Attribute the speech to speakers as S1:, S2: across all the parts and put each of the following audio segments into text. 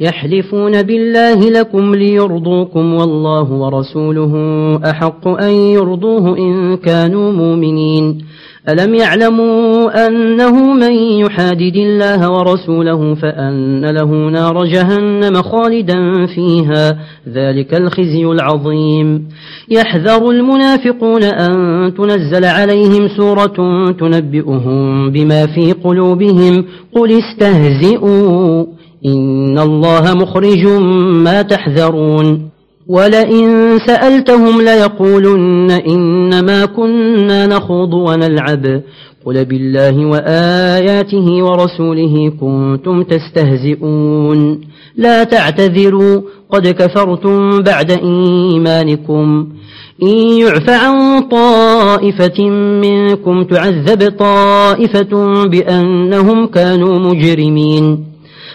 S1: يحلفون بالله لكم ليرضوكم والله ورسوله أحق أن يرضوه إن كانوا مؤمنين. ألم يعلموا أنه من يحادد الله ورسوله فأن له نار جهنم خالدا فيها؟ ذلك الخزي العظيم. يحذر المنافقون أن تنزل عليهم سورة تنبئهم بما في قلوبهم. قل استهزئوا. إن الله مخرج ما تحذرون ولئن سألتهم ليقولن إنما كنا نخوض ونلعب قل بالله وآياته ورسوله كنتم تستهزئون لا تعتذروا قد كفرتم بعد إيمانكم إن يعف عن طائفة منكم تعذب طائفة بأنهم كانوا مجرمين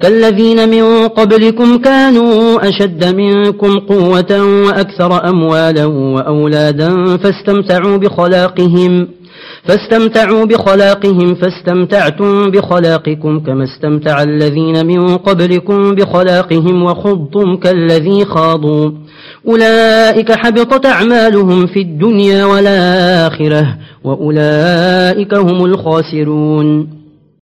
S1: كالذين من قبلكم كانوا أشد منكم قوة وأكثر أموالا وأولادا فاستمتعوا بخلاقهم فاستمتعوا بخلاقهم فاستمتعتم بخلاقكم كما استمتع الذين من قبلكم بخلاقهم وخضتم كالذي خاضوا. أولئك حبطت أعمالهم في الدنيا والآخرة وأولئك هم الخاسرون.